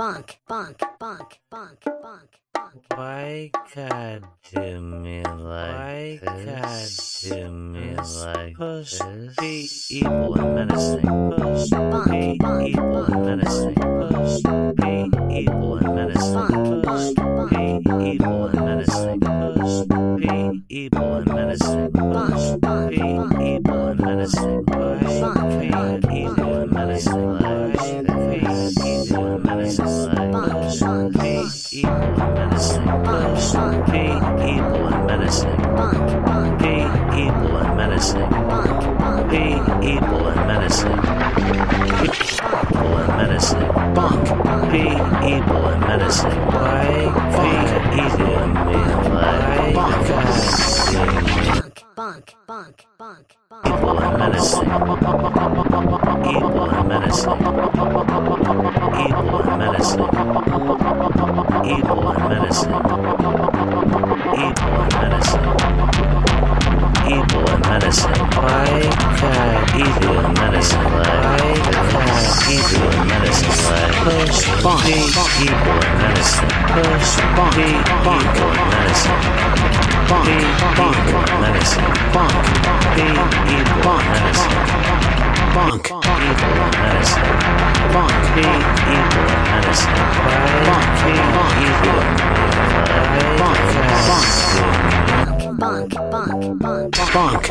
bonk, bonk, bonk, bonk, bonk, bonk. Why God do me like Why God do me like Push this? Be evil and menacing. Push. Be evil and menacing. Push. Be evil and menacing. Push. Be evil and menacing. Push. Be evil and menacing. Push. Be evil and menacing. Push. Be evil and menacing. Push. Be evil evil and menacing punch, gay, evil and menacing punch, gay, evil and menacing punch, gay, evil and menacing evil and menacing bunk, gay, evil and menacing why, gay, evil and menacing bunk, bunk, bunk, bunk, bunk, evil and menacing medicine. Evil and medicine. Evil and medicine. Like uh, evil and medicine. Like uh, evil and medicine. Like push body. Evil and medicine. Push body. Evil and medicine. Body. Evil and medicine. Body. Evil and medicine. Bunk, evil, medicine. Bunk, evil, medicine. Bunk, bonk, bonk, bonk. Bonk.